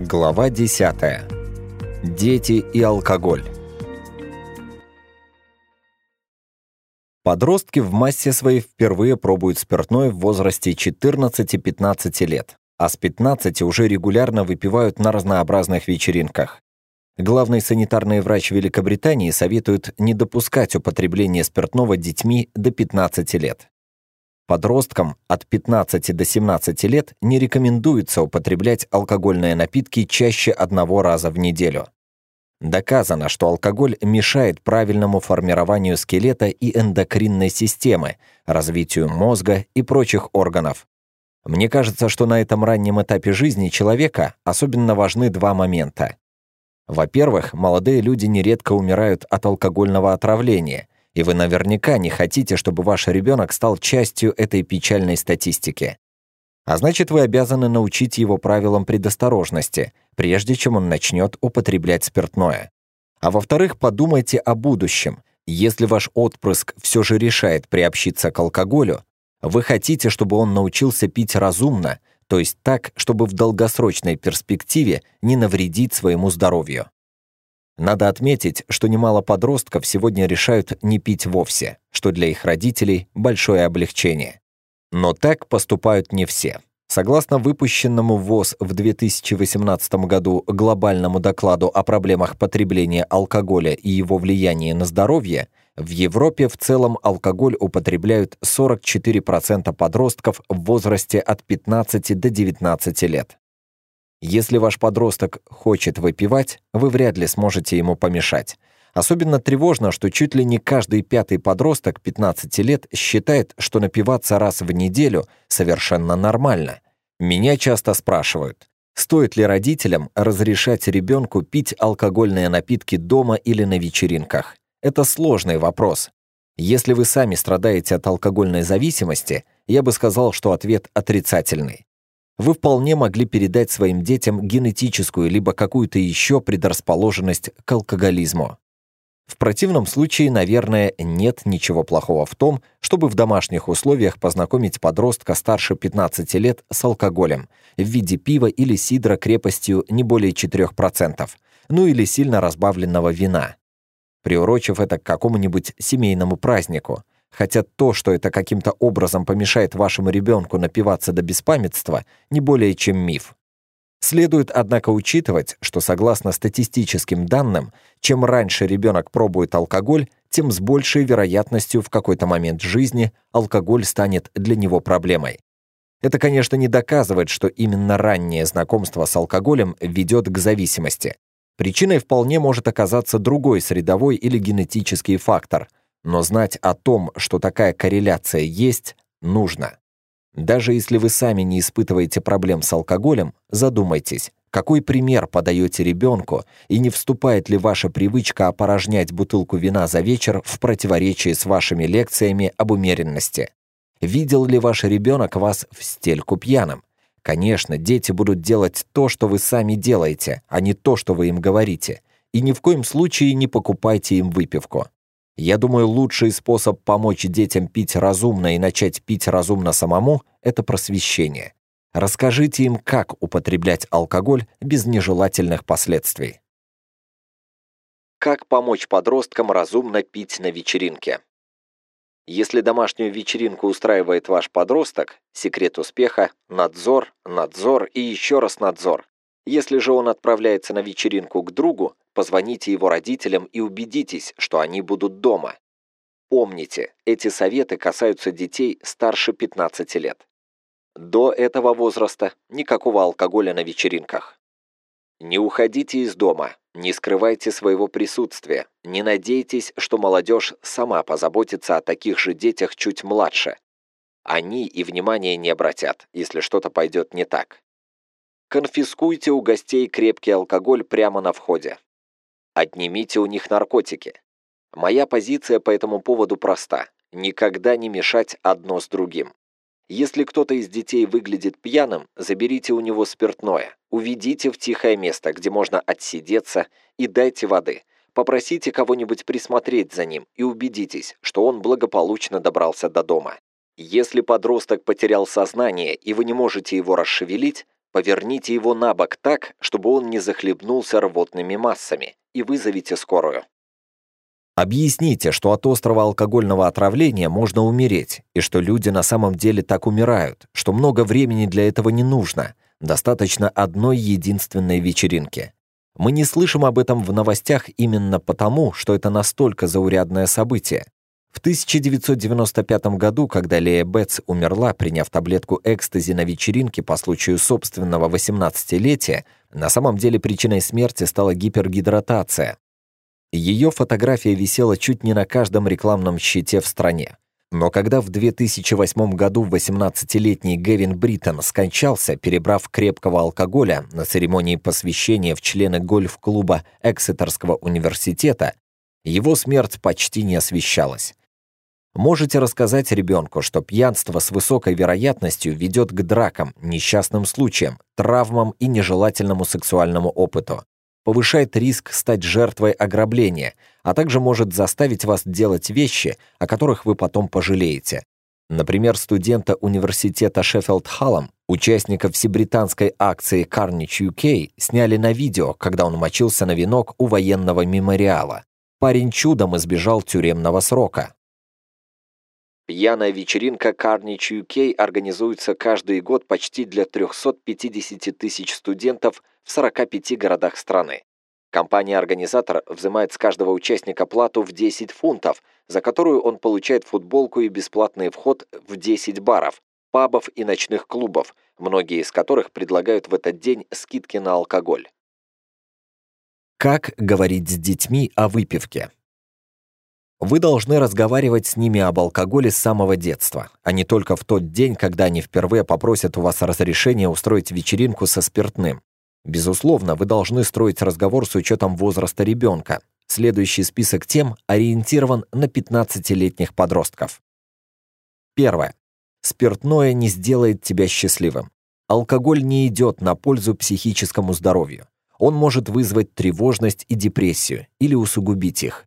Глава 10. Дети и алкоголь. Подростки в массе своей впервые пробуют спиртное в возрасте 14-15 лет, а с 15 уже регулярно выпивают на разнообразных вечеринках. Главный санитарный врач Великобритании советует не допускать употребления спиртного детьми до 15 лет. Подросткам от 15 до 17 лет не рекомендуется употреблять алкогольные напитки чаще одного раза в неделю. Доказано, что алкоголь мешает правильному формированию скелета и эндокринной системы, развитию мозга и прочих органов. Мне кажется, что на этом раннем этапе жизни человека особенно важны два момента. Во-первых, молодые люди нередко умирают от алкогольного отравления – и вы наверняка не хотите, чтобы ваш ребенок стал частью этой печальной статистики. А значит, вы обязаны научить его правилам предосторожности, прежде чем он начнет употреблять спиртное. А во-вторых, подумайте о будущем. Если ваш отпрыск все же решает приобщиться к алкоголю, вы хотите, чтобы он научился пить разумно, то есть так, чтобы в долгосрочной перспективе не навредить своему здоровью. Надо отметить, что немало подростков сегодня решают не пить вовсе, что для их родителей большое облегчение. Но так поступают не все. Согласно выпущенному ВОЗ в 2018 году глобальному докладу о проблемах потребления алкоголя и его влиянии на здоровье, в Европе в целом алкоголь употребляют 44% подростков в возрасте от 15 до 19 лет. Если ваш подросток хочет выпивать, вы вряд ли сможете ему помешать. Особенно тревожно, что чуть ли не каждый пятый подросток 15 лет считает, что напиваться раз в неделю совершенно нормально. Меня часто спрашивают, стоит ли родителям разрешать ребенку пить алкогольные напитки дома или на вечеринках. Это сложный вопрос. Если вы сами страдаете от алкогольной зависимости, я бы сказал, что ответ отрицательный вы вполне могли передать своим детям генетическую либо какую-то еще предрасположенность к алкоголизму. В противном случае, наверное, нет ничего плохого в том, чтобы в домашних условиях познакомить подростка старше 15 лет с алкоголем в виде пива или сидра крепостью не более 4%, ну или сильно разбавленного вина. Приурочив это к какому-нибудь семейному празднику – хотя то, что это каким-то образом помешает вашему ребенку напиваться до беспамятства, не более чем миф. Следует, однако, учитывать, что согласно статистическим данным, чем раньше ребенок пробует алкоголь, тем с большей вероятностью в какой-то момент жизни алкоголь станет для него проблемой. Это, конечно, не доказывает, что именно раннее знакомство с алкоголем ведет к зависимости. Причиной вполне может оказаться другой средовой или генетический фактор, но знать о том, что такая корреляция есть, нужно. Даже если вы сами не испытываете проблем с алкоголем, задумайтесь, какой пример подаете ребенку и не вступает ли ваша привычка опорожнять бутылку вина за вечер в противоречии с вашими лекциями об умеренности? Видел ли ваш ребенок вас в стельку пьяным? Конечно, дети будут делать то, что вы сами делаете, а не то, что вы им говорите. И ни в коем случае не покупайте им выпивку. Я думаю, лучший способ помочь детям пить разумно и начать пить разумно самому – это просвещение. Расскажите им, как употреблять алкоголь без нежелательных последствий. Как помочь подросткам разумно пить на вечеринке? Если домашнюю вечеринку устраивает ваш подросток, секрет успеха – надзор, надзор и еще раз надзор. Если же он отправляется на вечеринку к другу, позвоните его родителям и убедитесь, что они будут дома. Помните, эти советы касаются детей старше 15 лет. До этого возраста никакого алкоголя на вечеринках. Не уходите из дома, не скрывайте своего присутствия, не надейтесь, что молодежь сама позаботится о таких же детях чуть младше. Они и внимания не обратят, если что-то пойдет не так. Конфискуйте у гостей крепкий алкоголь прямо на входе. Отнимите у них наркотики. Моя позиция по этому поводу проста. Никогда не мешать одно с другим. Если кто-то из детей выглядит пьяным, заберите у него спиртное, уведите в тихое место, где можно отсидеться, и дайте воды. Попросите кого-нибудь присмотреть за ним и убедитесь, что он благополучно добрался до дома. Если подросток потерял сознание и вы не можете его расшевелить, Поверните его на бок так, чтобы он не захлебнулся рвотными массами, и вызовите скорую. Объясните, что от острого алкогольного отравления можно умереть, и что люди на самом деле так умирают, что много времени для этого не нужно, достаточно одной единственной вечеринки. Мы не слышим об этом в новостях именно потому, что это настолько заурядное событие. В 1995 году, когда Лея Бетц умерла, приняв таблетку экстази на вечеринке по случаю собственного 18-летия, на самом деле причиной смерти стала гипергидратация. Ее фотография висела чуть не на каждом рекламном щите в стране. Но когда в 2008 году 18-летний Гевин Бриттон скончался, перебрав крепкого алкоголя на церемонии посвящения в члены гольф-клуба Эксетерского университета, его смерть почти не освещалась. Можете рассказать ребенку, что пьянство с высокой вероятностью ведет к дракам, несчастным случаям, травмам и нежелательному сексуальному опыту. Повышает риск стать жертвой ограбления, а также может заставить вас делать вещи, о которых вы потом пожалеете. Например, студента университета Шеффилд-Халлом, участника всебританской акции Carnage UK, сняли на видео, когда он мочился на венок у военного мемориала. Парень чудом избежал тюремного срока. Пьяная вечеринка Carnage UK организуется каждый год почти для 350 тысяч студентов в 45 городах страны. Компания-организатор взимает с каждого участника плату в 10 фунтов, за которую он получает футболку и бесплатный вход в 10 баров, пабов и ночных клубов, многие из которых предлагают в этот день скидки на алкоголь. Как говорить с детьми о выпивке? Вы должны разговаривать с ними об алкоголе с самого детства, а не только в тот день, когда они впервые попросят у вас разрешения устроить вечеринку со спиртным. Безусловно, вы должны строить разговор с учетом возраста ребенка. Следующий список тем ориентирован на 15-летних подростков. Первое. Спиртное не сделает тебя счастливым. Алкоголь не идет на пользу психическому здоровью он может вызвать тревожность и депрессию или усугубить их.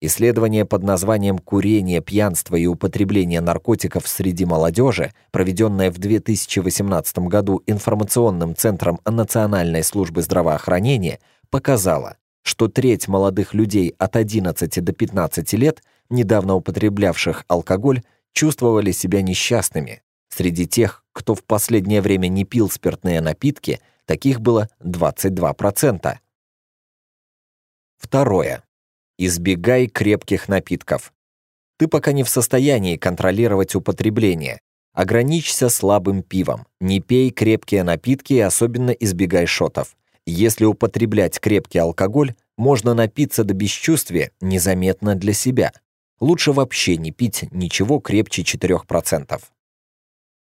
Исследование под названием «Курение, пьянство и употребление наркотиков среди молодежи», проведенное в 2018 году Информационным центром Национальной службы здравоохранения, показало, что треть молодых людей от 11 до 15 лет, недавно употреблявших алкоголь, чувствовали себя несчастными. Среди тех, кто в последнее время не пил спиртные напитки – Таких было 22%. Второе. Избегай крепких напитков. Ты пока не в состоянии контролировать употребление. Ограничься слабым пивом. Не пей крепкие напитки и особенно избегай шотов. Если употреблять крепкий алкоголь, можно напиться до бесчувствия незаметно для себя. Лучше вообще не пить ничего крепче 4%.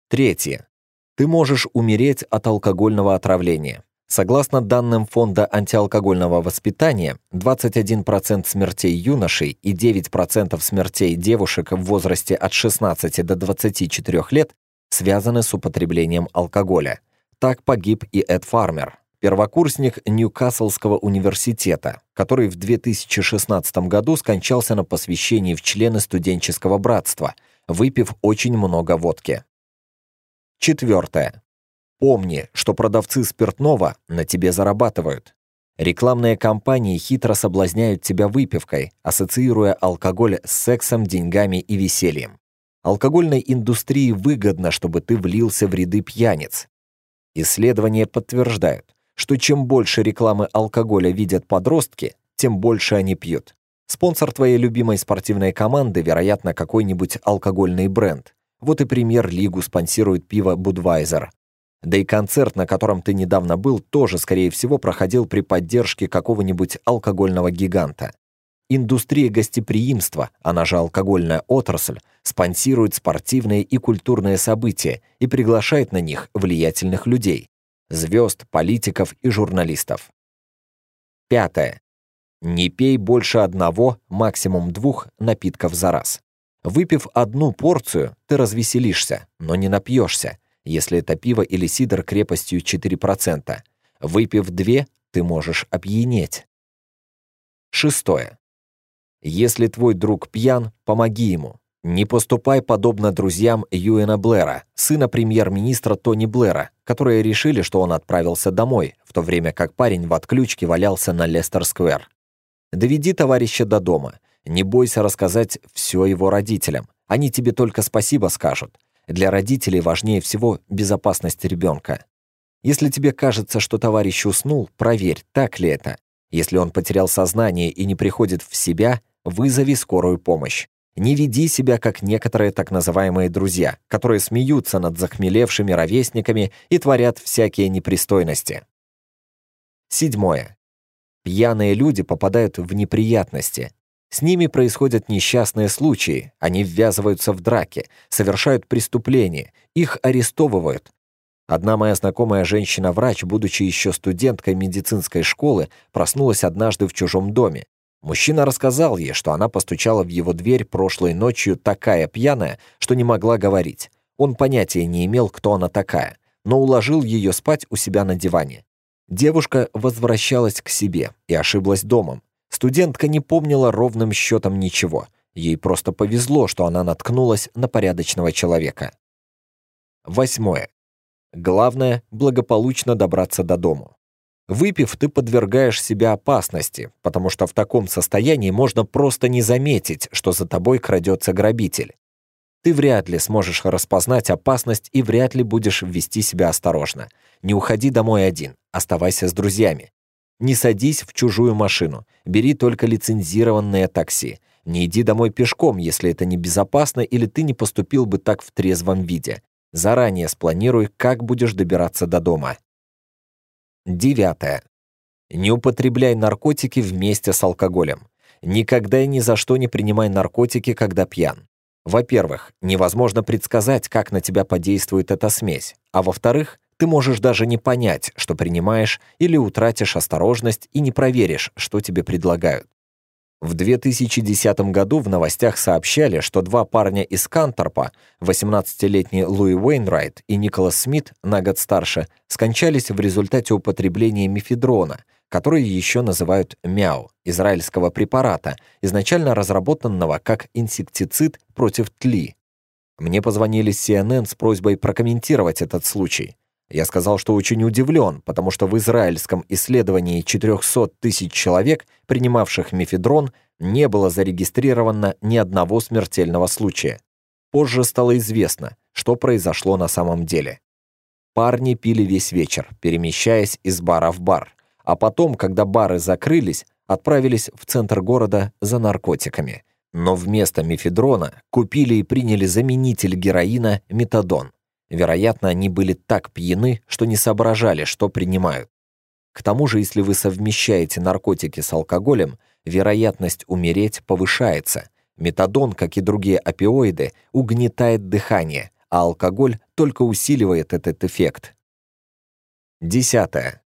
Третье ты можешь умереть от алкогольного отравления. Согласно данным Фонда антиалкогольного воспитания, 21% смертей юношей и 9% смертей девушек в возрасте от 16 до 24 лет связаны с употреблением алкоголя. Так погиб и Эд Фармер, первокурсник Ньюкаслского университета, который в 2016 году скончался на посвящении в члены студенческого братства, выпив очень много водки. Четвертое. Помни, что продавцы спиртного на тебе зарабатывают. Рекламные кампании хитро соблазняют тебя выпивкой, ассоциируя алкоголь с сексом, деньгами и весельем. Алкогольной индустрии выгодно, чтобы ты влился в ряды пьяниц. Исследования подтверждают, что чем больше рекламы алкоголя видят подростки, тем больше они пьют. Спонсор твоей любимой спортивной команды, вероятно, какой-нибудь алкогольный бренд. Вот и премьер-лигу спонсирует пиво «Будвайзер». Да и концерт, на котором ты недавно был, тоже, скорее всего, проходил при поддержке какого-нибудь алкогольного гиганта. Индустрия гостеприимства, она же алкогольная отрасль, спонсирует спортивные и культурные события и приглашает на них влиятельных людей – звезд, политиков и журналистов. Пятое. Не пей больше одного, максимум двух напитков за раз. Выпив одну порцию, ты развеселишься, но не напьешься, если это пиво или сидр крепостью 4%. Выпив две, ты можешь опьянеть. Шестое. Если твой друг пьян, помоги ему. Не поступай подобно друзьям Юэна Блэра, сына премьер-министра Тони Блэра, которые решили, что он отправился домой, в то время как парень в отключке валялся на Лестер-сквер. Доведи товарища до дома. Не бойся рассказать все его родителям. Они тебе только спасибо скажут. Для родителей важнее всего безопасность ребенка. Если тебе кажется, что товарищ уснул, проверь, так ли это. Если он потерял сознание и не приходит в себя, вызови скорую помощь. Не веди себя, как некоторые так называемые друзья, которые смеются над захмелевшими ровесниками и творят всякие непристойности. Седьмое. Пьяные люди попадают в неприятности, с ними происходят несчастные случаи, они ввязываются в драки, совершают преступления, их арестовывают. Одна моя знакомая женщина-врач, будучи еще студенткой медицинской школы, проснулась однажды в чужом доме. Мужчина рассказал ей, что она постучала в его дверь прошлой ночью такая пьяная, что не могла говорить. Он понятия не имел, кто она такая, но уложил ее спать у себя на диване. Девушка возвращалась к себе и ошиблась домом. Студентка не помнила ровным счетом ничего. Ей просто повезло, что она наткнулась на порядочного человека. Восьмое. Главное – благополучно добраться до дому. Выпив, ты подвергаешь себя опасности, потому что в таком состоянии можно просто не заметить, что за тобой крадется грабитель. Ты вряд ли сможешь распознать опасность и вряд ли будешь вести себя осторожно. Не уходи домой один, оставайся с друзьями. Не садись в чужую машину. Бери только лицензированное такси. Не иди домой пешком, если это небезопасно или ты не поступил бы так в трезвом виде. Заранее спланируй, как будешь добираться до дома. Девятое. Не употребляй наркотики вместе с алкоголем. Никогда и ни за что не принимай наркотики, когда пьян. Во-первых, невозможно предсказать, как на тебя подействует эта смесь, а во-вторых, ты можешь даже не понять, что принимаешь, или утратишь осторожность и не проверишь, что тебе предлагают. В 2010 году в новостях сообщали, что два парня из Канторпа, 18-летний Луи Уэйнрайт и Николас Смит, на год старше, скончались в результате употребления мифедрона, который еще называют мяу, израильского препарата, изначально разработанного как инсектицид против тли. Мне позвонили CNN с просьбой прокомментировать этот случай. Я сказал, что очень удивлен, потому что в израильском исследовании 400 тысяч человек, принимавших мефедрон, не было зарегистрировано ни одного смертельного случая. Позже стало известно, что произошло на самом деле. Парни пили весь вечер, перемещаясь из бара в бар, а потом, когда бары закрылись, отправились в центр города за наркотиками. Но вместо мефедрона купили и приняли заменитель героина метадон. Вероятно, они были так пьяны, что не соображали, что принимают. К тому же, если вы совмещаете наркотики с алкоголем, вероятность умереть повышается. Метадон, как и другие опиоиды, угнетает дыхание, а алкоголь только усиливает этот эффект. Десятое.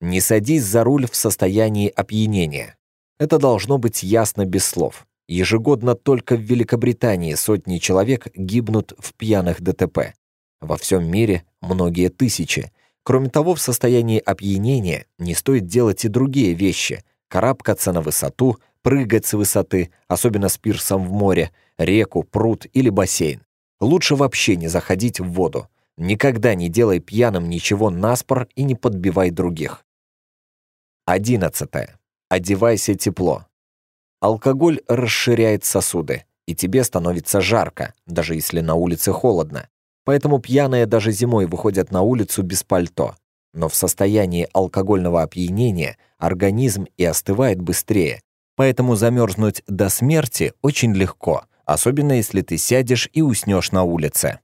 Не садись за руль в состоянии опьянения. Это должно быть ясно без слов. Ежегодно только в Великобритании сотни человек гибнут в пьяных ДТП. Во всем мире многие тысячи. Кроме того, в состоянии опьянения не стоит делать и другие вещи. Карабкаться на высоту, прыгать с высоты, особенно с пирсом в море, реку, пруд или бассейн. Лучше вообще не заходить в воду. Никогда не делай пьяным ничего наспор и не подбивай других. 11. Одевайся тепло. Алкоголь расширяет сосуды, и тебе становится жарко, даже если на улице холодно. Поэтому пьяные даже зимой выходят на улицу без пальто. Но в состоянии алкогольного опьянения организм и остывает быстрее, поэтому замерзнуть до смерти очень легко, особенно если ты сядешь и уснешь на улице.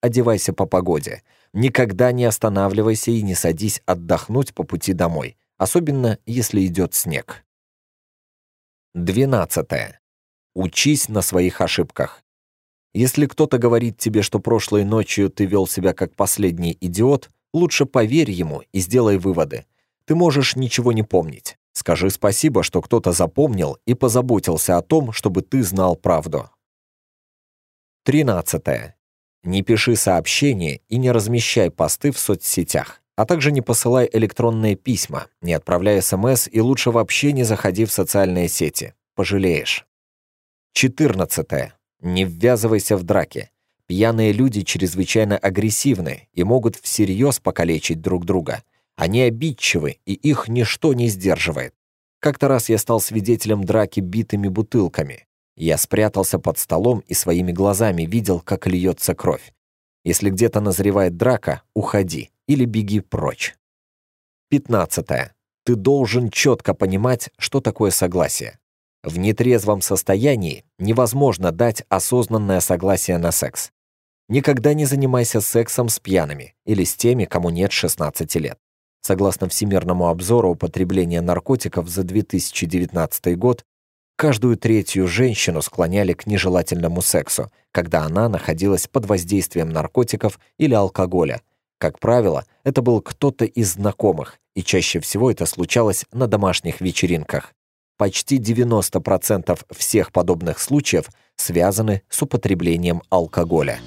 Одевайся по погоде. Никогда не останавливайся и не садись отдохнуть по пути домой, особенно если идет снег. 12. Учись на своих ошибках. Если кто-то говорит тебе, что прошлой ночью ты вел себя как последний идиот, лучше поверь ему и сделай выводы. Ты можешь ничего не помнить. Скажи спасибо, что кто-то запомнил и позаботился о том, чтобы ты знал правду. 13. Не пиши сообщения и не размещай посты в соцсетях, а также не посылай электронные письма, не отправляй СМС и лучше вообще не заходи в социальные сети. Пожалеешь. 14. Не ввязывайся в драки. Пьяные люди чрезвычайно агрессивны и могут всерьез покалечить друг друга. Они обидчивы, и их ничто не сдерживает. Как-то раз я стал свидетелем драки битыми бутылками. Я спрятался под столом и своими глазами видел, как льется кровь. Если где-то назревает драка, уходи или беги прочь. 15. Ты должен четко понимать, что такое согласие. В нетрезвом состоянии невозможно дать осознанное согласие на секс. Никогда не занимайся сексом с пьяными или с теми, кому нет 16 лет. Согласно Всемирному обзору употребления наркотиков за 2019 год, каждую третью женщину склоняли к нежелательному сексу, когда она находилась под воздействием наркотиков или алкоголя. Как правило, это был кто-то из знакомых, и чаще всего это случалось на домашних вечеринках почти 90% всех подобных случаев связаны с употреблением алкоголя.